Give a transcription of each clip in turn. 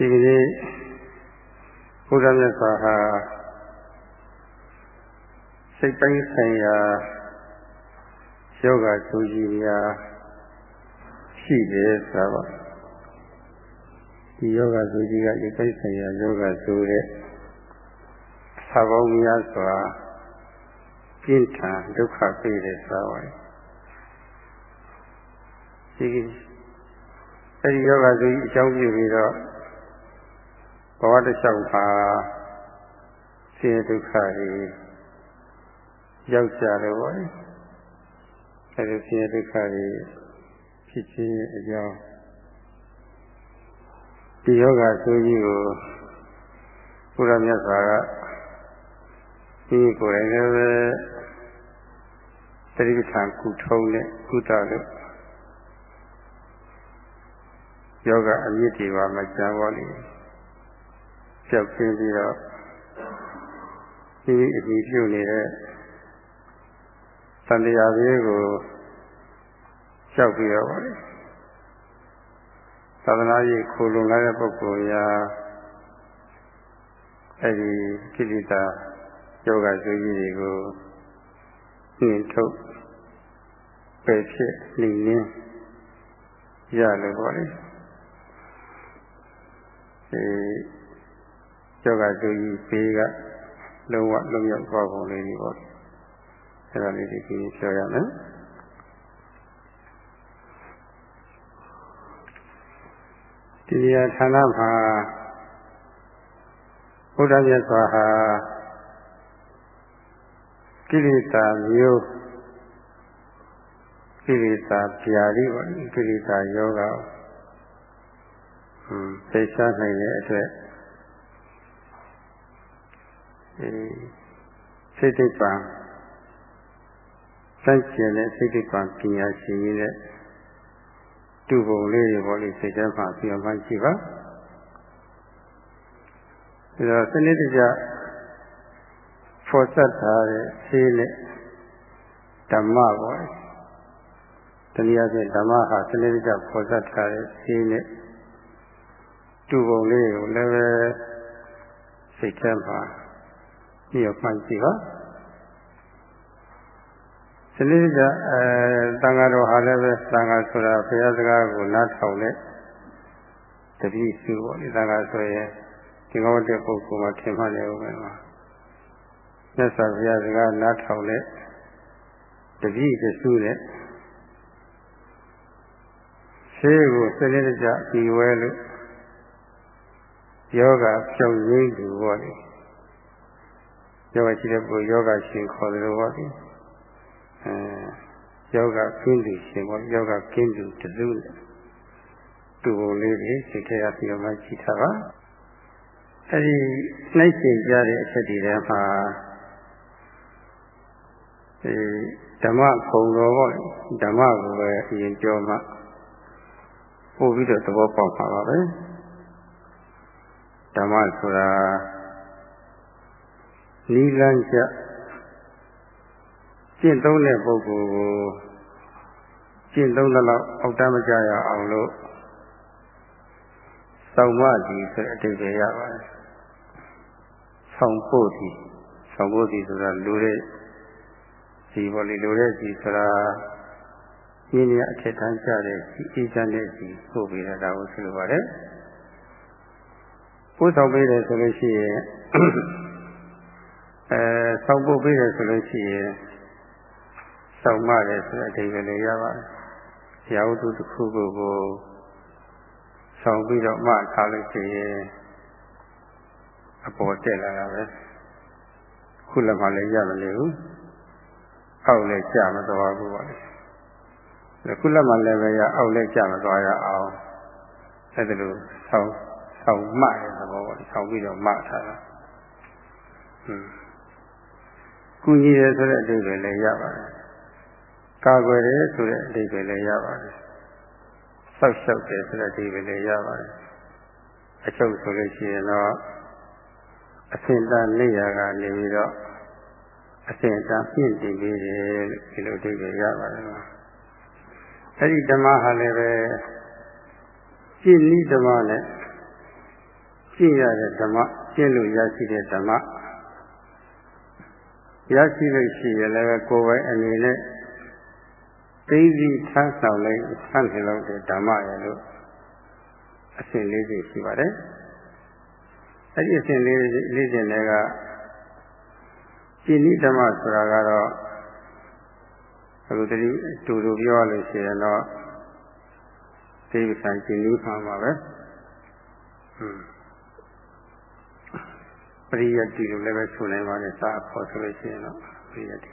ဒီကနေ့ဘုရားမြတ်စွာဟာစိတ်ပိုင်းဆိုင်ရာယောဂသူကြီးများရှိတယ်ဆိုတော့ဒီယောဂသူကြီးကစိတ်ပိုင်းဆိုင်ရာယောဂဆိုတဲ့သာပေါင်းများစွာပြင်းထန်ဒုက္ခပေးတယ်ဆိုတော့ဒီအဲဒီယောဂသူကြီးအကြောင်းပြုပြီးတော့ ဘဝတစ်လျှောက်မှာဆင်းရဲဒုက္ခတွေရောက်ကြတယ်ပေါ့လေအဲဒီဆင်းရဲဒုက္ခတွေဖြစ်ခြင်းအကြောင်းဒီယောဂဆိုကြီးကိုဘုရားမြတ်စွာကဒီကိုယ်တိုင်လည်းပဲတတိပဋ္ဌာန်ကုထုံးနဲ့ကုသလို့ယောဂအမြင့်တွေပါမကြံပါလိမ့် ကြောက်ခင်းပြီးတော့ဒီအကြည့်ပြုနေတဲ့သံတရားလေးကိုကြောက်ပြီးတော့ပါလေသာသနာ့ရေးခိုလုံလာတဲ့ပုဂ္ဂိုလ်ရာအဲဒီကိလေသာယောဂဆိုကြီးတွေကိုနှင်ထုတ်ပယ်ဖြစ်နေရင်းရလို့ပါလေအဲ ယောဂသူကြီးဘေးကလုံးဝလုံးရောက်သွားပုံလေးတွေပေါ့အဲ့ဒါလေးဒီကြီးပြောရမယ်ဒီနေရာဌာနမှာဘုရားမြတ်စွာဟာကိလေသာမျိုးကိလေသာပြာလေးပေါ့ကိလေသာယောဂဟွန်းသိချနိုင်တဲ့အတွက် စိတ်တိတ်ပံစန့်ကျင်တဲ့စိတ်တိတ်ပံပညာရှင်ကြီးတဲ့တူပုံလေးတွေပေါ့လေစိတ်ထဲမှာပြောမှရှိပါဒါတော့စနစ်တကျဖော်ဆက်ထားတဲ့ဆေးနဲ့ဓမ္မပေါ့တနည်းအားဖြင့်ဓမ္မဟာစနစ်တကျဖော်ဆက်ထားတဲ့ဆေးနဲ့တူပုံလေးကိုလည်းပဲစိတ်ထဲမှာ ပြီးတော့မှန်ကြည့်ပါစနစ်ကအဲတန်ဃာတော်ဟာလည်းပဲတန်ဃာဆိုတာဘုရားစကားကိုနားထောင်တဲ့တတိစုပေါ့ဒီတန်ဃာဆိုရင်ဒီကောတဲ့ပုဂ္ဂိုလ်မှာထင်မှတ်နေဦးမယ်မှာမြတ်စွာဘုရားစကားနားထောင်တဲ့တတိတစုတဲ့ရှေးကိုစနစ်တကျပြီးဝဲလို့ယောဂဖြောင့်ရင်းသူပေါ့လေ ယောဂရှိတဲ့ပုဂ္ဂိုလ်ယောဂရှင်ခေါ်တယ်လို့ပါပြီအဲယောဂကင်းသူရှင်ပေါ့ယောဂကင်းသူတစုနဲ့သူ့ကိုလေးတွေစိတ်ထဲကပြီးတော့မှကြည့်ထားပါအဲဒီနှိုက်ရှင်ကြတဲ့အချက်တွေထဲမှာအဲဓမ္မခုံတော်ပေါ့ဓမ္မကိုပဲအရင်ပြောမှပို့ပြီးတော့သဘောပေါက်ပါပါပဲဓမ္မဆိုတာ နီးလန်းကျကျင့်သုံးတဲ့ပုဂ္ဂိုလ်ကိုကျင့်သုံးသလောက်အောက်တမ်းမကြရအောင်လို့စောင့်မကြီးဆိုတဲ့အတိတ်ပဲရပါတယ်။ဆောင်ဖို့ဒီဆောင်ဖို့ဒီဆိုတာလူတဲ့ဒီပေါ်လေလူတဲ့ဒီဆိုတာရင်းရအထက်တန်းကြတဲ့ဒီအေးချမ်းတဲ့ဒီပို့ပေးတာကိုဆိုလိုပါတယ်။ပို့ဆောင်ပေးတယ်ဆိုလို့ရှိရင် အဲဆောက်ဖို့ပေးတယ်ဆိုလို့ရှိရင်ဆောက်မတယ်ဆိုတဲ့အဓိပ္ပာယ်လေးရပါတယ်။ရာဝတ္ထုတစ်ခုခုကိုဆောက်ပြီးတော့မှထားလို့ရှိရင်အပေါ်တက်လာတာပဲ။ခုလည်းမှလည်းရမလို့ဘူး။အောက်လည်းကျမသွားဘူးပါလေ။ခုလည်းမှလည်းပဲရအောက်လည်းကျမသွားရအောင်။အဲဒါလိုဆောက်ဆောက်မှတဲ့သဘောပေါ့။ဆောက်ပြီးတော့မှထားတာ။ဟွန်း ကူညီတယ်ဆိုတဲ့အဓိပ္ပာယ်လည်းရပါတယ်။ကာကွယ်တယ်ဆိုတဲ့အဓိပ္ပာယ်လည်းရပါတယ်။ဆောက်ရှောက်တယ်ဆိုတဲ့အဓိပ္ပာယ်လည်းရပါတယ်။အချုပ်ဆိုလို့ရှိရင်တော့အစင်တန်နေရာကနေပြီးတော့အစင်တန်ပြင့်တည်ပြီးတယ်လို့ဒီလိုအဓိပ္ပာယ်ရပါတယ်။အဲဒီဓမ္မဟာလည်းပဲရှင်းဤဓမ္မနဲ့ကျင့်ရတဲ့ဓမ္မကျင့်လို့ရရှိတဲ့ဓမ္မ ရရှိလို့ရှိရင်လည်းကိုယ်ပိုင်အနေနဲ့သိသိထားဆောင်လိုက်ဆန့်ကျင်လို့တဲ့ဓမ္မရဲ့လို့အစဉ်လေးစီရှိပါတယ်အဲ့ဒီအစဉ်လေးလေးစဉ်တွေကကျင့်ဤဓမ္မဆိုတာကတော့အခုတတိတူတူပြောရလို့ရှိရင်တော့သိပ္ပံကျင့်ဤမှာပါပဲဟွန်း ပရိယတ်တိလို့လည်းပဲဆိုနိုင်ပါတယ်စာအဖို့ဆိုလို့ရှိရင်တော့ပရိယတ်တိ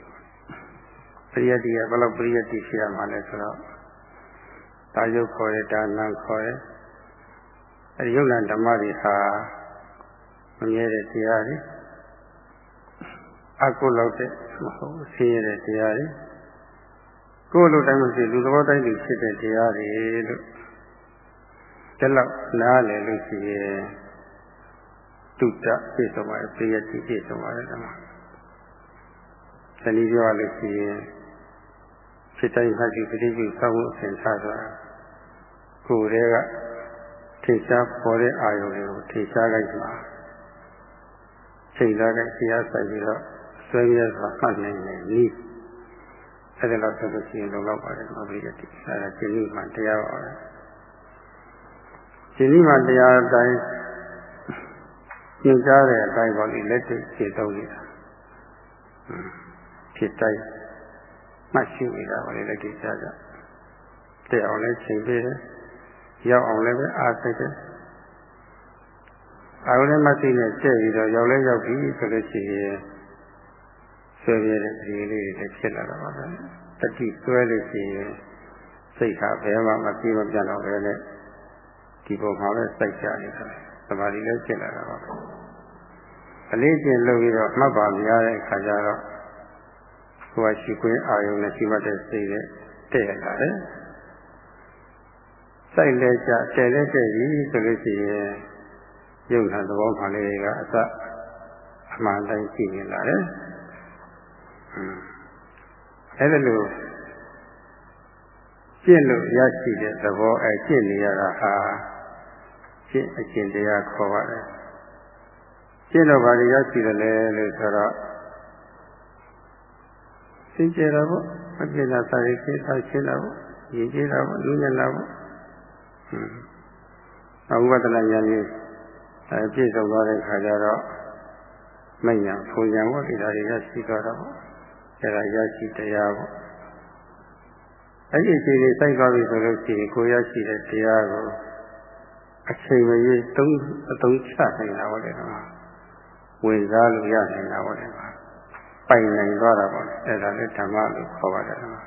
ပရိယတ်တိကဘယ်လိုပရိယတ်တိရှိရမှာလဲဆိုတော့ဒါယုတ်ခေါ်တဲ့ဒါနံခေါ်တဲ့အဲဒီယုတ်လံဓမ္မတွေဟာမမြဲတဲ့တရားတွေအကုလောက်တဲ့မဟုတ်ဆင်းရဲတဲ့တရားတွေကိုယ်လိုတိုင်းမရှိလူသဘောတိုင်းတွေဖြစ်တဲ့တရားတွေလို့ဒီလောက်နားလည်လို့ရှိရင် တုတ္တပြည့်စုံပါတယ်ပြည့်ရတိပြည့်စုံပါတယ်ဓမ္မ။ဒီနည်းပြောရလို့ရှိရင်ဖြစ်တိုင်းမှတ်ပြီးပฏิပြုစောင့်မှုအစဉ်ထားဆိုတာကိုယ်တည်းကထိရှားပေါ်တဲ့အာယုတွေကိုထိရှားလိုက်မှာချိန်သားတဲ့တရားဆိုင်ပြီးတော့ဆွဲရစွာမှတ်နိုင်တယ်နီးအဲ့ဒါတော့ဆိုလို့ရှိရင်လုံလောက်ပါတယ်မဘိရတိအဲ့ဒါရှင်ဤမှတရားပါပဲရှင်ဤမှတရားအတိုင်း သင်ကြားတဲ့အတိုင်းပေါ်ဒီလက်တွေ့ခြေသုံးနေတာဖြစ်တိုင်းမှတ်ရှိနေတာပါလေလက်တွေ့ကြားကြတဲ့အောင်လဲချိန်ပေးတယ်ရောက်အောင်လည်းပဲအားစိတ်တယ်အာရုံနဲ့မသိနဲ့ကျက်ပြီးတော့ရောက်လဲရောက်ပြီဆိုလို့ရှိရင်ဆွဲပြတဲ့ဒီလေးတွေလည်းဖြစ်လာတာပါပဲတတိဆွဲလို့ရှိရင်စိတ်ဟာဘယ်မှမပြေမပြတ်တော့ပဲနဲ့ဒီပုံမှာပဲစိုက်ကြနေတာ သမာဓိလည်းဖြစ်လာတာပါပဲအလေးကျင့်လုပ်ပြီးတော့မှတ်ပါများတဲ့အခါကျတော့ကိုယ်ရှိခွင့်အာယုံနဲ့ရှိမှတ်တဲ့စိတ်နဲ့တည့်ရလာတယ်စိုက်လဲကြတည့်လဲတည့်ပြီဆိုလို့ရှိရင်ယုံနာသဘောမှလေးတွေကအစအမှန်တိုင်းရှိနေလာတယ်အဲ့ဒါလို့ကျင့်လို့ရရှိတဲ့သဘောအဲကျင့်နေရတာဟာ ကျင့်အကျင့်တရားခေါ်ပါတယ်ကျင့်တော့ဘာတွေရရှိတယ်လဲလို့ဆိုတော့သင်္ကြန်တော့မပြည့်တာစာရိတ်ရှင်းတာရှင်းတာပေါ့ရည်ကြည်တာပေါ့နည်းနဲ့လာပေါ့ဟွန်းအဝိပဿနာဉာဏ်ကြီးအဲပြည့်စုံသွားတဲ့ခါကျတော့မညာဖူညာပေါ့ဒီဓာတ်တွေရရှိသွားတော့အဲဒါရရှိတရားပေါ့အဲ့ဒီအချိန်လေးစိုက်သွားပြီဆိုလို့ရှိရင်ကိုရရှိတဲ့တရားကို အချိန်မရွေးသုံးအသုံးချနိုင်တာပေါ့လေကွာဝင်စားလို့ရနိုင်တာပေါ့လေကွာပိုင်နိုင်သွားတာပေါ့လေအဲ့ဒါလည်းဓမ္မလို့ခေါ်ပါတယ်ကွာ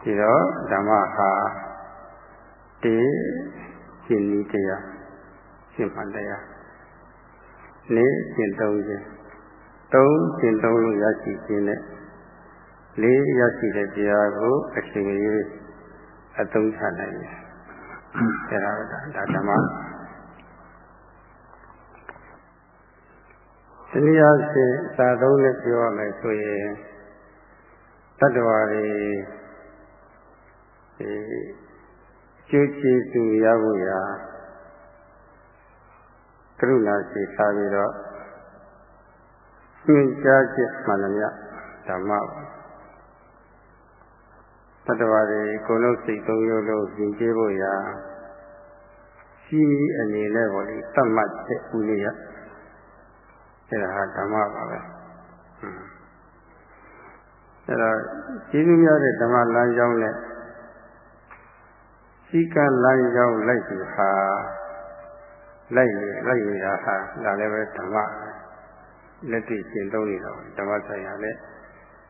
ဒီတော့ဓမ္မဟာတေရှင်းနည်းတရားရှင်းမှန်တရားလေးရှင်းသုံးခြင်းသုံးရှင်းသုံးလို့ရရှိခြင်းနဲ့လေးရရှိတဲ့တရားကိုအချိန်ကြီးအသုံးချနိုင်တယ်။ အဲဒါဒါဓမ္မတနည်းအားဖြင့်သာသုံးနဲ့ပြောရမယ်ဆိုရင်တတ္တဝါတွေဒီကျိုးကျေးဇူးရဖို့ရာကရုဏာရှိထားပြီးတော့သင်ကြားချက်မှန်သမျှဓမ္မပါ တတ္တဝါတွေကိုလုံးစိတ်သုံးရုပ်လို့ရင်ကျေးဖို့ရာရှိအနေနဲ့ပေါ့လေသတ်မှတ်ချက်ဦးလေးရအဲဒါဟာဓမ္မပါပဲအဲဒါကျေးဇူးများတဲ့ဓမ္မလမ်းကြောင်းနဲ့စီကံလမ်းကြောင်းလိုက်သူဟာလိုက်နေလိုက်နေတာဟာဒါလည်းပဲဓမ္မလက်တွေ့ရှင်းသုံးနေတော့ဓမ္မဆိုင်ရာနဲ့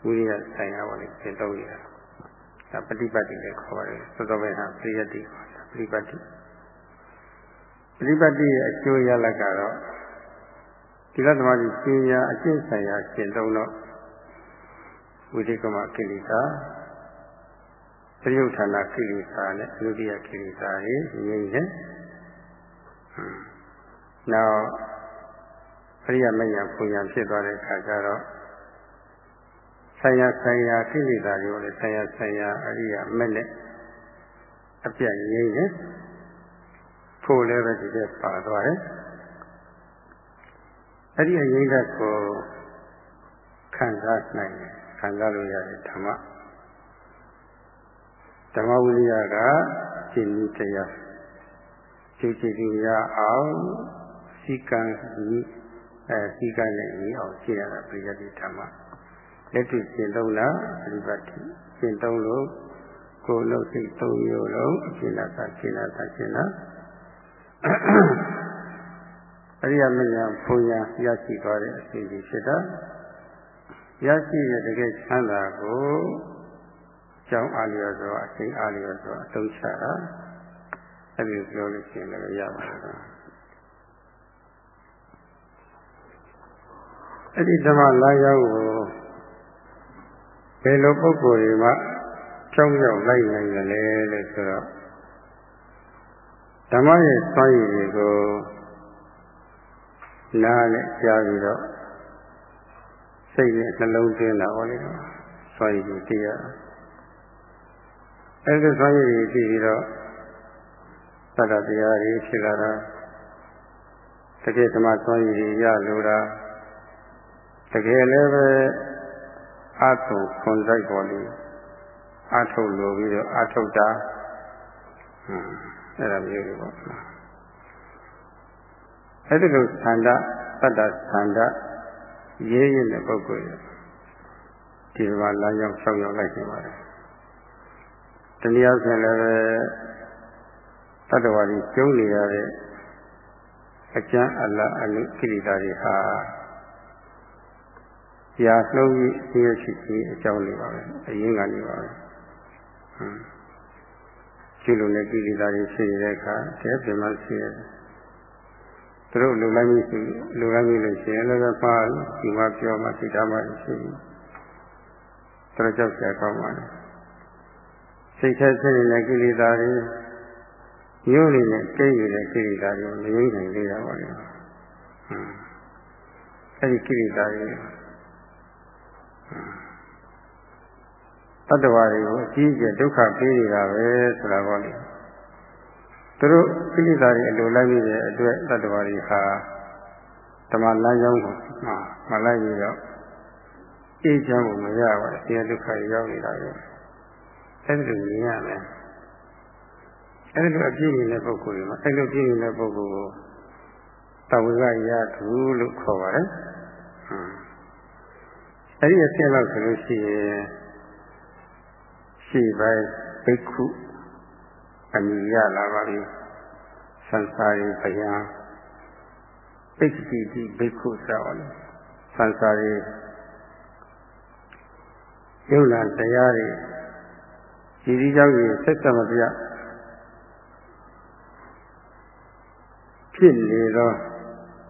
ဝိရိယဆိုင်ရာပေါ့လေရှင်းသုံးနေတာ ဒါပฏิပတ်တိလည်းခေါ်ပါတယ်သောသောပဲဟာပရိယတ္တိခေါ်တာပฏิပတ်တိပฏิပတ်တိရဲ့အကျိုးရလဒ်ကတော့ဒီလသမารီရှင်ညာအကျင့်ဆိုင်ရာရှင်းသုံးတော့ဝိသိကမကိလေသာပရိယုဌာဏကိလေသာနဲ့အနုတ္တိယကိလေသာတွေငြိမ့်တယ်နောက်အရိယမညာပူညာဖြစ်သွားတဲ့အခါကျတော့ ဆရာဆရာကိလေသာတွေကိုလည်းဆရာဆရာအရိယမနဲ့အပြတ်ငြိမ်းတယ်ဖို့လည်းပဲဒီကပါသွားတယ်အဲ့ဒီအငြိမ့်သက်ကိုခံစားနိုင်တယ်ခံစားလို့ရတဲ့ဓမ္မဓမ္မဝိရိယကရှင်းပြီးတရားကျူးချီပြီးရအောင်စီကံကြီးအဲစီကံနဲ့ညီအောင်ရှင်းရတာပရိယတိဓမ္မ လက်တွေ့ရှင်းသုံးတာပရိပတ်တိရှင်းသုံးလို့ကိုယ်လုံးစိတ်သုံးမျိုးလုံးအရှင်းတာရှင်းတာရှင်းတာအရိယာမညာဘုံညာရရှိသွားတဲ့အစီအစဉ်ဖြစ်တာရရှိတဲ့တကယ်ချမ်းသာကိုကြောင်းအားလျော်စွာအချိန်အားလျော်စွာအသုံးချတာအဲ့ဒီပြောလို့ရှိရင်လည်းရပါတယ်အဲ့ဒီဓမ္မလာရောက်ကို ဘယ်လိုပုဂ္ဂိုလ်တွေမှကြောင်းရောက်လိုက်နိုင်ကြလဲလို့ဆိုတော့ဓမ္မရဲ့စွမ်းရည်တွေကိုနားနဲ့ကြားပြီးတော့စိတ်နဲ့နှလုံးသွင်းတာဟောလေစွမ်းရည်ကိုသိရအဲ့ဒီစွမ်းရည်ကိုသိပြီးတော့သတ္တတရားတွေဖြစ်လာတာတကယ်ဓမ္မစွမ်းရည်တွေရလို့တာတကယ်လည်းပဲ အထုံခွန်ဆိုင်ပေါ်လေအထုံလို့ပြီးတော့အထုတာဟွန်းအဲ့ဒါမျိုးတွေပေါ့အဲ့ဒီလိုသန္တာတတ္တသန္တာရေးရတဲ့ပုဂ္ဂိုလ်ရဒီမှာလာရောက်ဆောက်ရောက်လိုက်နေပါတယ်တနည်းအားဖြင့်လည်းတတ္တဝါကြီးကျုံနေရတဲ့အကျမ်းအလအနုကိရိတာတွေဟာ ရာနှုံးကြီးအင်းရှိကြီးအကြောင်းတွေပါပဲအရင်းကနေပါပဲဟွန်းရှိလို့လည်းကိရိတာတွေရှိနေတဲ့အခါတဲ့ပြမရှိရတယ်သူတို့လူလိုက်မရှိလူလိုက်မိလို့ရှိရင်လည်းပါဒီမှာပြောမှသိတာမှရှိဘူးသူတို့ကြောက်ကြကောင်းပါလေစိတ်ထဲဖြစ်နေတဲ့ကိလေသာတွေရိုးနေတဲ့ကိရိတဲ့ကိရိတာတွေမရင်းနိုင်သေးတာပါလေဟွန်းအဲ့ဒီကိရိတာတွေ တတ္တဝါတွေကိုအကြီးအကျယ်ဒုက္ခပေးနေတာပဲဆိုတာပေါ့လေသူတို့ကိလေသာတွေအလိုလိုက်နေတဲ့အတွက်တတ္တဝါတွေဟာဓမ္မလမ်းကြောင်းကိုမှမလိုက်ပြီးတော့အေးချမ်းမှုမရပါဘူးဆင်းရဲဒုက္ခရောက်နေတာပဲအဲ့ဒီလိုမြင်ရမယ်အဲ့ဒီလိုအပြည့်နေတဲ့ပုဂ္ဂိုလ်တွေမှာအဲ့လိုပြည့်နေတဲ့ပုဂ္ဂိုလ်ကိုတဝိကရထုလို့ခေါ်ပါတယ်ဟွန်း အဲ့ဒီအဆင့်လောက်ဆိုလို့ရှိရင်ရှိပိုင်းဘိက္ခုအမိရလာပါပြီသံသာရိဘယံဘိက္ခိတိဘိက္ခုဆိုတော့သံသာရိယုံနာတရားတွေဒီဒီကြောင့်ဆက်ဆက်မပြဖြစ်နေသော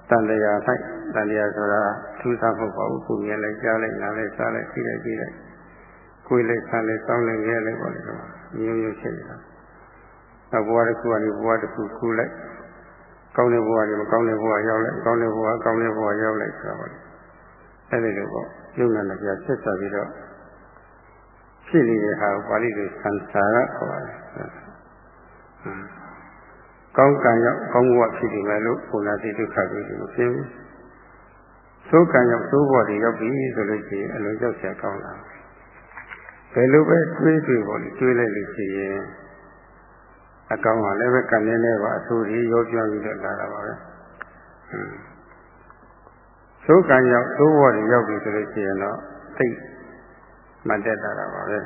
တန်တရား၌တန်တရားဆိုတာ ထူးဆန်းဖို့ပေါ့ဘူးကိုမြင်လိုက်ကြားလိုက်နားလိုက်စားလိုက်သိလိုက်ကြည့်လိုက်ကိုယ်လိုက်ဆန်းလိုက်စောင်းလိုက်ရဲလိုက်ပေါ့လေတော့မျိုးမျိုးဖြစ်နေတာနောက်ဘဝတစ်ခုကနေဘဝတစ်ခုကူးလိုက်ကောင်းတဲ့ဘဝတွေမကောင်းတဲ့ဘဝရောက်လိုက်ကောင်းတဲ့ဘဝကောင်းတဲ့ဘဝရောက်လိုက်ဆိုတာပေါ့လေအဲဒီလိုပေါ့ယုံနာတရားဆက်ဆက်ပြီးတော့ဖြစ်နေတဲ့ဟာကိုပါဠိလိုသံသာရခေါ်ပါတယ်ကောင်းကံရောက်ကောင်းဘဝဖြစ်နေမယ်လို့ဘုရားတိဒုက္ခတွေမဖြစ်ဘူး သိုးကံရောက်သိုးဘဝတွေရောက်ပြီဆိုလို့ရှိရင်အလုံးကြောက်ဆရာကောင်းလာဘယ်လိုပဲတွေးတွေးပေါ့လေတွေးလိုက်လို့ရှိရင်အကောင်ကလည်းပဲကံနေနေပါအဆိုးကြီးရောပြပြီးတော့လာတာပါပဲဟွန်းသိုးကံရောက်သိုးဘဝတွေရောက်ပြီဆိုလို့ရှိရင်တော့သိမှတ်တတ်တာပါပဲ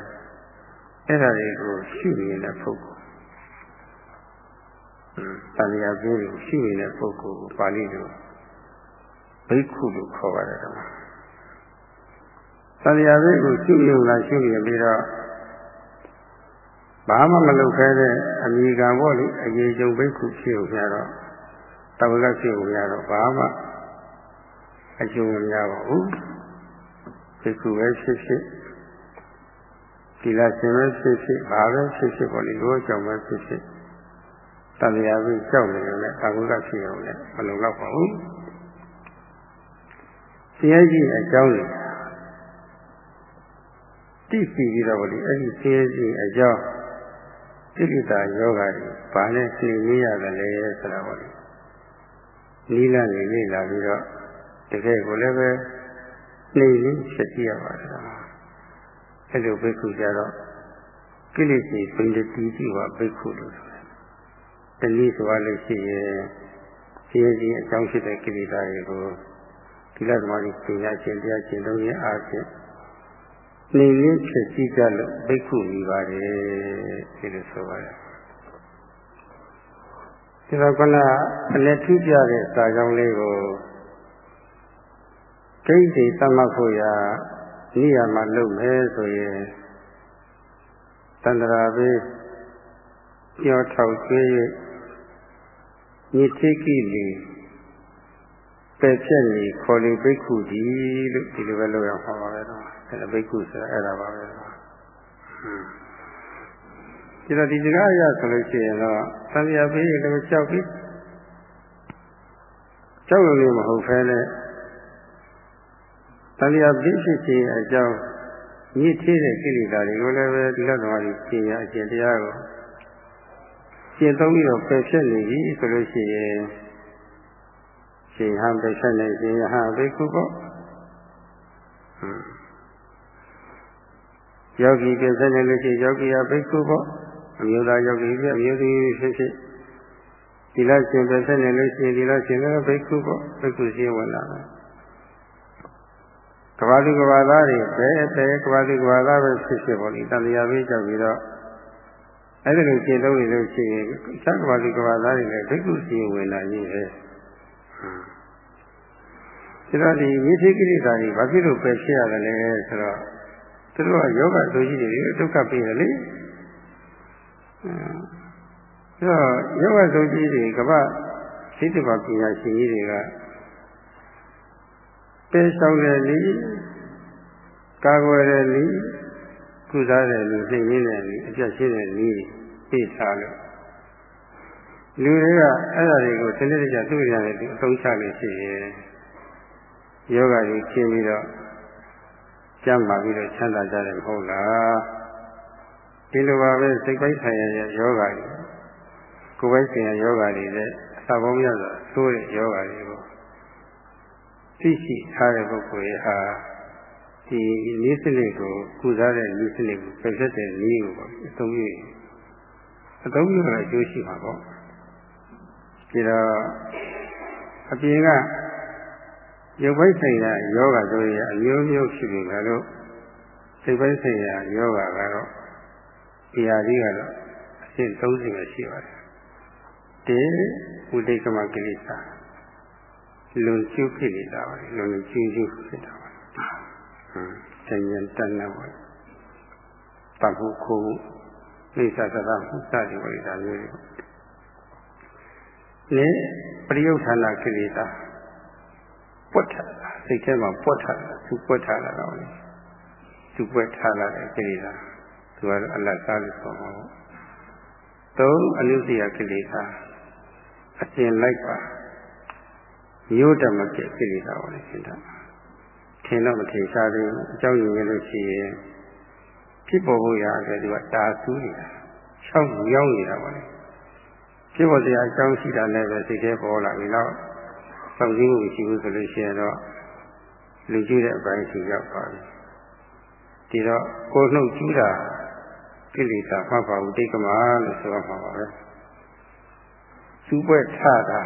အဲ့ဒါတွေကိုရှိနေတဲ့ပုဂ္ဂိုလ်တန်ရာကျိုးကိုရှိနေတဲ့ပုဂ္ဂိုလ်ကိုပါဠိလို ဘိက္ခုလို့ခေါ်ပါတယ်ကွာတန်ရာဘိက္ခုရှိရုံလားရှိနေပြီးတော့ဘာမှမလုပ်ခဲတဲ့အမိကံပေါ့လေအရေးကြုံဘိက္ခုဖြစ်ုံရတော့တဝကဖြစ်ုံရတော့ဘာမှအကျိုးမများပါဘူးဘိက္ခုပဲဖြစ်ဖြစ်ဒီလားရှင်ပဲဖြစ်ဖြစ်ဘာပဲဖြစ်ဖြစ်ပေါ့လေလိုကြောင့်ပဲဖြစ်ဖြစ်တန်ရာပြီးကြောက်နေတယ်နဲ့အကုကဖြစ်အောင်လည်းမလုံလောက်ပါဘူး ဆင်းရဲကြီးအကြောင်းတွေတိစီပြီးတော့ဒီအဲ့ဒီဆင်းရဲကြီးအကြောင်းတိတိတာယောဂါတွေဘာနဲ့သိနေရတယ်လဲဆိုတာပေါ့လေနီးလာနေနေလာပြီးတော့တကယ်ကိုလည်းပဲနှိမ့်ရင်းဖြစ်ကြရပါတယ်အဲ့လိုဘိက္ခုကြတော့ကိလေသာပိန္ဒတိတိဝဘိက္ခုလို့ဆိုတယ်တနည်းဆိုရလို့ရှိရင်ရှင်းရှင်းအကြောင်းဖြစ်တဲ့ကိလေသာတွေကို ဒီလသမားကြီးပညာရှင်တရားရှင်တို့ရဲ့အားဖြင့်နေရင်းဖြစ်စည်းကြလို့ဘိက္ခုမိပါတယ်ဒီလိုဆိုပါတယ်ဒီတော့ကအလက်ထူးပြတဲ့စာကြောင်းလေးကိုဒိဋ္ဌိသတ်မှတ်ဖို့ရာနိယာမလုပ်မယ်ဆိုရင်တန္တရာဘေးပြောထောက်ကျွေး၍ညစ်တိကိလီ ပယ်ဖြတ်နေခေါ်လေဘိက္ခုဒီလို့ဒီလိုပဲလုပ်ရမှာပါပဲတော့အဲ့ဒါဘိက္ခုဆိုတာအဲ့ဒါပါပဲတော့ဒီတော့ဒီစကားအရဆိုလို့ရှိရင်တော့သံဃာဘေးလည်းကြောက်ပြီးကြောက်လို့မဟုတ်ဖဲနဲ့သံဃာဘေးဖြစ်ခြင်းအကြောင်းညစ်သေးတဲ့ကိလေသာတွေကိုလည်းပဲဒီလောက်တော်ကြီးပြင်ရအကျင့်တရားကိုကျင့်သုံးပြီးတော့ပယ်ဖြတ်နေပြီဆိုလို့ရှိရင် ရှင်ဟံပယ်ဖြတ်နေရှင်ဟံဘိက္ခုပေါ့ယောဂီပယ်ဖြတ်နေလို့ရှိရင်ယောဂီဟာဘိက္ခုပေါ့အမျိုးသားယောဂီပြအမျိုးသမီးဖြစ်ဖြစ်ဒီလားရှင်ပယ်ဖြတ်နေလို့ရှိရင်ဒီလားရှင်လည်းဘိက္ခုပေါ့ဘိက္ခုရှင်ဝင်လာတယ်ကဘာလူကဘာသားတွေပဲပဲကဘာလူကဘာသားပဲဖြစ်ဖြစ်ပေါ့လေတန်တရားပေးကြောက်ပြီးတော့အဲ့ဒီလိုရှင်းသုံးနေလို့ရှိရင်သက္ကဘာလူကဘာသားတွေလည်းဒိက္ခုစီဝင်လာကြီးပဲ ဒါတော့ဒီမိသိကိရိတာတွေဘာဖြစ်လို့ပဲဖြစ်ရတယ်လဲဆိုတော့သူတို့ကယောဂဒုကြီးတွေဒုက္ခပေးတယ်လေအဲဒါယောဂဒုကြီးတွေကဘာသိတ္တဘာပညာရှင်ကြီးတွေကပေလျှောက်တဲ့လူကာကွယ်တဲ့လူကုစားတဲ့လူသိရင်းတဲ့လူအပြတ်ရှိတဲ့လူသိထားလို့ လူတွေကအဲ့ဒါတွေကိုစနစ်တကျသူ့ရတယ်သူအသုံးချလို့ရှိရင်ယောဂကြီးကျင်းပြီးတော့ကျမ်းမာပြီးတော့ချမ်းသာကြတယ်မဟုတ်လားဒီလိုပါပဲစိတ်ပိုင်းဆိုင်ရာယောဂကြီးကိုယ်ပိုင်းဆိုင်ရာယောဂကြီးနဲ့အစာပေါင်းများစွာသိုးတဲ့ယောဂကြီးသိရှိထားတဲ့ပုဂ္ဂိုလ်ရဲ့ဟာဒီနည်းစနစ်ကိုကုစားတဲ့နည်းစနစ်ကိုပြည့်တဲ့နည်းကိုပေါ့အသုံးပြုအသုံးပြုရအကျိုးရှိမှာပေါ့ ဒီတော့အပြင်ကရုပ်ပိုင်းဆိုင်ရာယောဂတို့ရဲ့အမျိုးမျိုးဖြစ်နေကြလို့စိတ်ပိုင်းဆိုင်ရာယောဂကတော့ဒီဟာကြီးကတော့အရှင်း30ပဲရှိပါတယ်တေဝိတိကမကိလေသာလွန်ကျုပ်ဖြစ်နေတာပါလွန်ကျုပ်ကျုပ်ဖြစ်တာပါဟမ်တဉ္ဇန်တဏ္ဍပါတခုခုနေသသရမှုစသည်ဝိဒါမျိုးတွေ လေပရိယုဌာဏကိလေသာပွတ်ထတာစိတ်ထဲမှာပွတ်ထတာသူပွတ်ထလာတော့လေသူပွတ်ထလာတဲ့ကိလေသာသူကတော့အလတ်စားလို့ဆိုမှာပေါ့သုံးအနုစရကိလေသာအရှင်လိုက်ပါမျိုးတမပြည့်ဖြစ်နေတာပါလေရှင်တော်ထင်တော့မထင်ရှားသေးဘူးအကြောင်းရင်းလို့ရှိရင်ဖြစ်ပေါ်ဖို့ရတယ်ဒီကတာဆူးနေတာ၆ရောင်းနေတာပါလေ ဖြစ်ပေါ်တရားအကြောင်းရှိတာလည်းပဲစိတ်ထဲပေါ်လာပြီတော့စောင့်ကြည့်မှုရှိဘူးဆိုလို့ရှိရင်တော့လူကြီးတဲ့အပိုင်းရှိရောက်ပါပြီဒီတော့ကိုယ်နှုတ်ကြီးတာကိလေသာမှတ်ပါဘူးတိတ်ကမာလို့ဆိုရမှာပါပဲစူးပွဲထတာ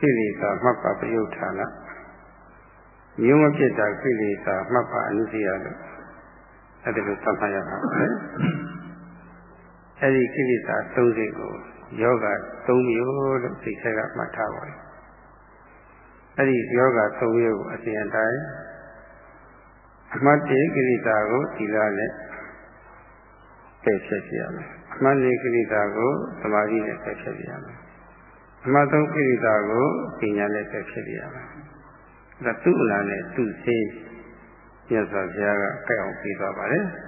ကိလေသာမှတ်ပါပယုဌာနမျိုးမဖြစ်တာကိလေသာမှတ်ပါအနုစီယလို့အဲ့ဒါလိုသတ်မှတ်ရမှာပဲ အဲ့ဒီကိလေသာ၃စိတ်ကိုယောဂ၃မျိုးလို့သိချက်ကမှတ်ထားပါတယ်အဲ့ဒီယောဂ၃မျိုးကိုအစဉ်အတိုင်းအမှတ်တကိလေသာကိုဒီလားနဲ့ပယ်ဖြတ်ပြရမယ်အမှတ်၄ကိလေသာကိုသမာဓိနဲ့ပယ်ဖြတ်ပြရမယ်အမှတ်သုံးကိရိတာကိုပညာနဲ့ဆက်ဖြစ်ရမှာ။ဒါသူ့အလားနဲ့သူ့သေးမြတ်စွာဘုရားကကြိုက်အောင်ပြီးသွားပါတယ်။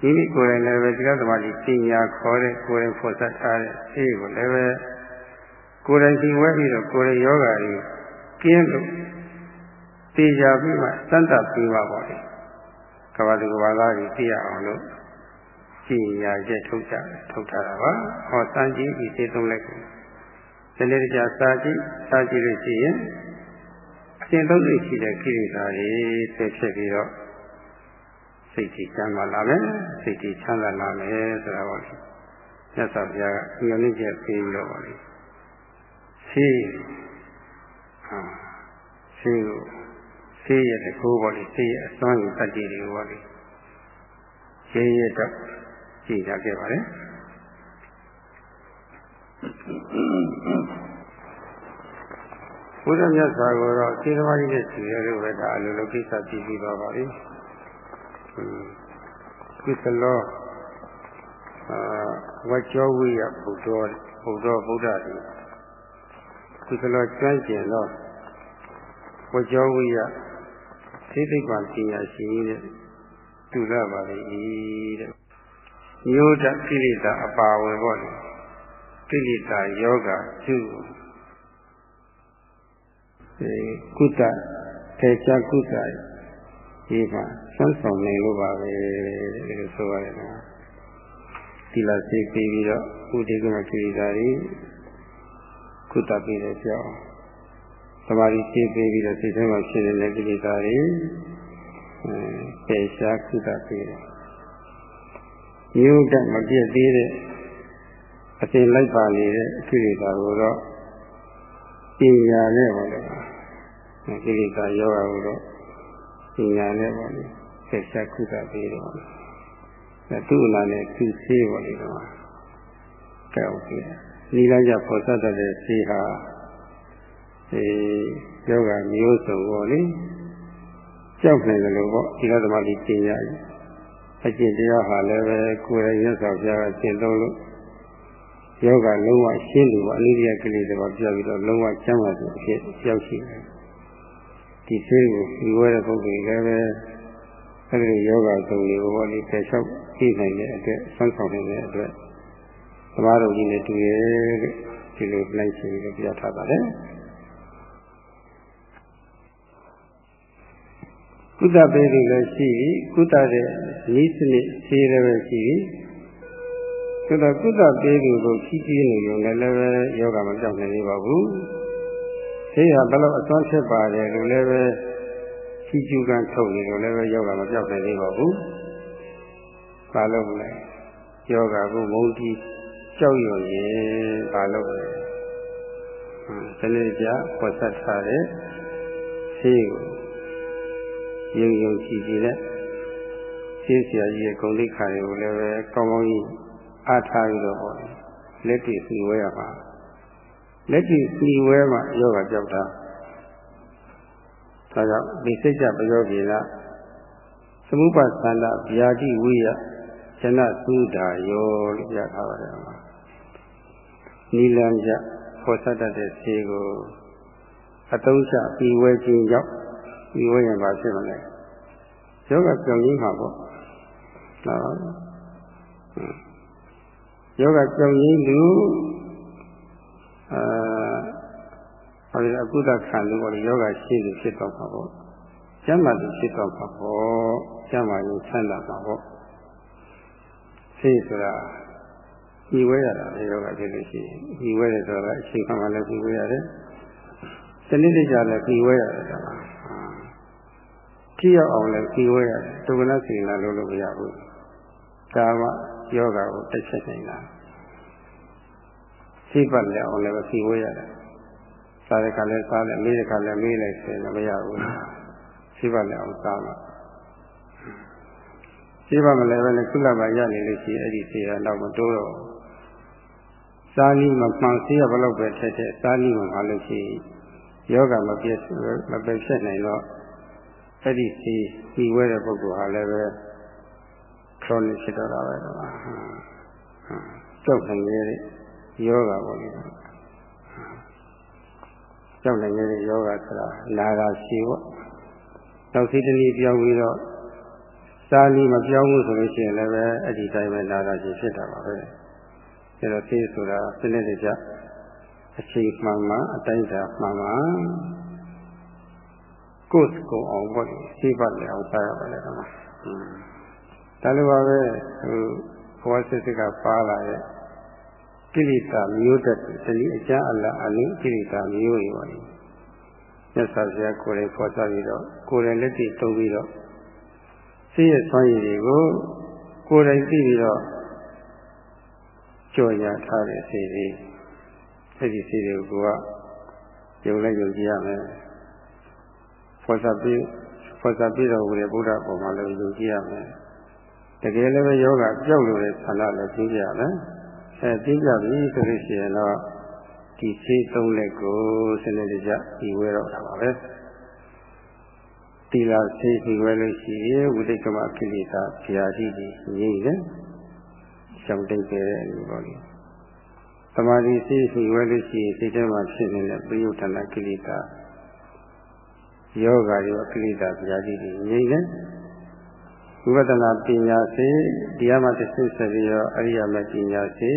ဒီကိုယ်တိုင်လည်းပဲဒီကသမားကြီးပညာခေါ်တဲ့ကိုယ်တိုင်ဖော်ဆက်ထားတဲ့အေးကိုလည်းပဲကိုယ်တိုင်ကြည့်ဝဲပြီးတော့ကိုယ်ရဲ့ယောဂါကြီးကျင်းလို့သိကြပြီးမှစမ်းသပ်ပြီးပါပါလေ။ကဘာလူကဘာသားကြီးသိရအောင်လို့ကြည်ညာချက်ထုတ်ကြထုတ်ထားတာပါ။ဟောစမ်းကြည့်ပြီးသိသုံးလိုက်ကိုစနေကြစာကြည့်စာကြည့်လို့ရှိရင်စဉ်သုံးသိရှိတဲ့ကိလေသာတွေဆက်ဖြစ်ပြီးတော့ စိတ်ကြီးချမ်းသာလာမယ်စိတ်ကြီးချမ်းသာလာမယ်ဆိုတာပေါ့လေမြတ်စွာဘုရားကညွှန်နေချက်ပေးပြီးတော့ပေါ့လေရှိဟာရှိကိုရှိရဲ့တကူပေါ့လေရှိရဲ့အစွမ်းကိုတတ်ကြည့်တယ်ပေါ့လေရဲရဲတော့ကြည်ကြခဲ့ပါလေဘုရားမြတ်စွာကိုတော့စေတဝါးကြီးနဲ့စီရလို့ပဲဒါအလိုလိုကိစ္စကြည့်ပြီးတော့ပါပြီ ကုသလောအာဝကြောဝိယဘုဒ္ဓဘုဒ္ဓဗုဒ္ဓတိကုသလောကျွမ်းကျင်တော့ဝကြောဝိယသိသိပံပညာရှိတဲ့တူရပါလေတဲ့မျိုးတကိလေသာအပါဝင်ပေါ့လေကိလေသာယောဂကျုအဲကုသထေချာကုသဒီမှာ ဆွမ်းဆောင်နိုင်လို့ပါပဲဒီလိုဆိုရတယ်နော်ဒီလာစိတ်ပြီးပြီးတော့ဥဒေကမကိလေသာတွေကုသပြီးတဲ့ကြောင်းသမာဓိစိတ်ပြီးပြီးတော့စိတ်ထဲမှာဖြစ်နေတဲ့ကိလေသာတွေအဲထေချာကုသပြီးတယ်မျိုးတမပြည့်သေးတဲ့အစဉ်လိုက်ပါနေတဲ့အကိလေသာကိုတော့ပညာနဲ့ပါလေကိလေသာယောဂကိုတော့ပညာနဲ့ပါလေ ဆက်ဆက်ခုတာပြီးတော့အဲသူ့အနာနဲ့သူဆေးပါလေတော့ကဲဟုတ်ပြီနိလကြပေါ်ဆက်တဲ့ဆေးဟာအဲယောဂမျိုးစုံပေါ့လေကြောက်နေတယ်လို့ပေါ့ဒီကသမารီပညာကြီးအကျင့်တရားဟာလည်းပဲကိုယ်ရဲ့ရသော်ပြားကရှင်းသုံးလို့ယောဂလုံးဝရှင်းလို့အနိရိယကိလေသာကိုပြပြီးတော့လုံးဝကျမ်းမာတဲ့အဖြစ်ရောက်ရှိတယ်ဒီဆေးကိုဒီဝဲတဲ့ပုဂ္ဂိုလ်လည်းပဲ အဲဒီယောဂဆုံးတွေကိုဘောလေးဆက်လျှောက်ပြနိုင်တဲ့အတွက်ဆွမ်းဆောင်နေတဲ့အတွက်သမားတော်ကြီးနဲ့တူရဲ့တဲ့ဒီလိုလိုက်ရှိပြီးပြထားပါတယ်ကုသပေးသူလည်းရှိပြီကုသတဲ့ဤစနစ်ရှိလည်းပဲရှိပြီဆိုတော့ကုသပေးသူကိုဖြည်းဖြည်းနေရုံနဲ့လည်းပဲယောဂမပြောင်းနိုင်သေးပါဘူးဆေးဟာဘယ်လောက်အစွမ်းဖြစ်ပါတယ်လို့လည်းပဲ ဖြည်းဖြည်းကထုတ်နေလို့လည်းပဲယောဂမပြောင်းနိုင်သေးပါဘူးဘာလို့လဲယောဂကိုမုန်းတီးကြောက်ရွံ့ရင်ဘာလို့လဲစနေကြပွက်ဆက်ထားတဲ့ဆေးကိုယုံယုံကြည်ကြည်နဲ့ရှင်းဆရာကြီးရဲ့ဂုဏ်သိက္ခာတွေကိုလည်းပဲကောင်းကောင်းကြီးအားထားပြီးတော့ဟောလက်တည်စီဝဲရပါလက်တည်စီဝဲမှာယောဂကြောက်တာ ဒါကြောင့်ဒီစိတ်ကြပယောပြေလားသမုပ္ပါသန္တဗျာတိဝိယဇနသုဒာယောလို့ပြထားပါတယ်မှာနိလန်ကြဖော်ဆက်တတ်တဲ့ဈေးကိုအတုံးချပြီးဝဲခြင်းကြောင့်ဒီဝိညာဉ်ပါဖြစ်မလဲယောဂကြောင့်ကြီးမှာပေါ့နော်ယောဂကြောင့်ကြီးလူအာ အဲဒီအကုသခံလို့ပေါ့လေယောဂရှိသူဖြစ်တော့မှာပေါ့ကျမ်းမာသူဖြစ်တော့မှာပေါ့ကျမ်းမာရင်ဆန္ဒမှာပေါ့သိဆိုတာဒီဝဲရတာလေယောဂဖြစ်လို့ရှိရင်ဒီဝဲတယ်ဆိုတာအချိန်ခါမှလည်းဒီဝဲရတယ်တနည်းတကျလည်းဒီဝဲရတယ်ကွာကြည့်ရအောင်လည်းပြီးဝဲရတယ်ဒုက္ခနာစေနာလို့လို့မရဘူးဒါမှယောဂကိုတက်ချက်နေတာစိတ်ပတ်လည်းအောင်လည်းပြီးဝဲရတယ် စားတဲ့ခါလည်းစားတယ်မေးတဲ့ခါလည်းမေးလိုက်ဆိုရင်မရဘူးစိတ်ပတ်လည်းအောင်စားမှာစိတ်ပတ်မလည်းပဲနဲ့ကုလပါရနေလို့ရှိရင်အဲ့ဒီစေရတော့မတိုးတော့စားနည်းမမှန်စေရဘလို့ပဲထက်တဲ့စားနည်းမှမှလို့ရှိရင်ယောဂမပြည့်မပြည့်ဖြစ်နိုင်တော့အဲ့ဒီစီစီဝဲတဲ့ပုဂ္ဂိုလ်ဟာလည်းပဲ chronic ဖြစ်တော့တာပဲကွာကြောက်နိုင်ရဲ့ယောဂပေါ့လေ ကြောက်နိုင်ရဲ့ယောဂဆိုတာနာတာရှိပေါ့နောက်စီတနည်းပြောင်းပြီးတော့စာလီမပြောင်းဘူးဆိုလို့ရှိရင်လည်းပဲအဲ့ဒီတိုင်းပဲနာတာရှိဖြစ်တာပါပဲဒါတော့သိဆိုတာစနစ်တကျအချိန်မှန်မှအတိုင်းတာမှန်မှကိုယ်ကိုအောင်ပေါ့လေစိတ်ပတ်လည်းအောင်စားရပါလေတော့ဒါလိုပါပဲဟိုဘဝစစ်စစ်ကပါလာရဲ့ ကိလေသာမျိုးတက်တတိအကျအလအနုကိလေသာမျိုးတွေပါလေမြတ်စွာဘုရားကိုယ်တိုင်ဖော်ပြပြီးတော့ကိုယ်တိုင်လက်တည်တုံးပြီးတော့စိတ်ရဲ့ဆွမ်းရည်တွေကိုကိုယ်တိုင်သိပြီးတော့ကြော်ညာထားတဲ့စိတ်တွေအဲ့ဒီစိတ်တွေကိုကယုံလဲယုံကြည်ရမယ်ဖော်ပြပြီးဖော်ပြပြီးတော့ဘုရားဗုဒ္ဓပုံမှာလည်းယုံကြည်ရမယ်တကယ်လည်းပဲယောဂကြောက်လို့တဲ့ဆန္ဒလည်းသိကြရမယ် အဲသိကြပြီဆိုလို့ရှိရင်တော့ဒီစိတ်သုံးလက်ကိုစနစ်တကျဒီဝဲတော့တာပါပဲတိလာစိတ်ဒီဝဲလို့ရှိရင်ဝိတိတ်ကမကိလေသာဖြာတိဒီငြိမ့်တယ်ရှောင်တိတ်တဲ့အနေပေါ့လေသမာဓိစိတ်ဒီဝဲလို့ရှိရင်စိတ်ထဲမှာဖြစ်နေတဲ့ပြယုဒ္ဓနာကိလေသာယောဂါရောကိလေသာဖြာတိဒီငြိမ့်တယ် ဝိပဿနာပညာစေတရားမှတစ်ဆင့်ဆက်ပြီးတော့အရိယာမပညာစေ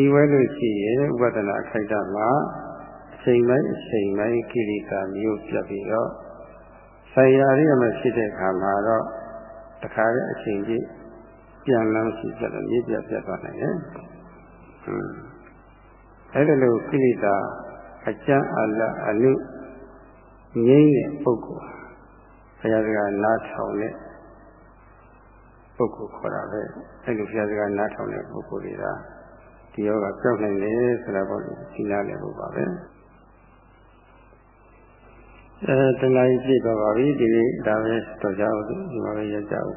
ဤဝဲလို့ရှိရင်ဥပဒနာခိုက်တာမှာအချိန်တိုင်းအချိန်တိုင်းကိရိတာမျိုးပြတ်ပြီးတော့ဆရာရိယမဖြစ်တဲ့ခါမှာတော့တခါတည်းအချိန်ကြီးပြန်လန်းရှိကြတယ်မြေပြတ်ပြတ်သွားနိုင်တယ်။ဟွန်းအဲ့ဒါလို့ကိရိတာအကျမ်းအလအနုငြိမ့်တဲ့ပုဂ္ဂိုလ်ဘုရားကနားထောင်တဲ့ ပုဂ္ဂိုလ်ခေါ်တာပဲအဲ့လိုဘုရားစကားနားထောင်တဲ့ပုဂ္ဂိုလ်တွေကဒီယောဂကြောက်နိုင်တယ်ဆိုတာပေါ့ဒီနားလည်းဟုတ်ပါပဲအဲတလားပြည့်သွားပါပြီဒီနေ့ဒါပဲတော့ကြောက်ဒီမှာပဲရကြအောင်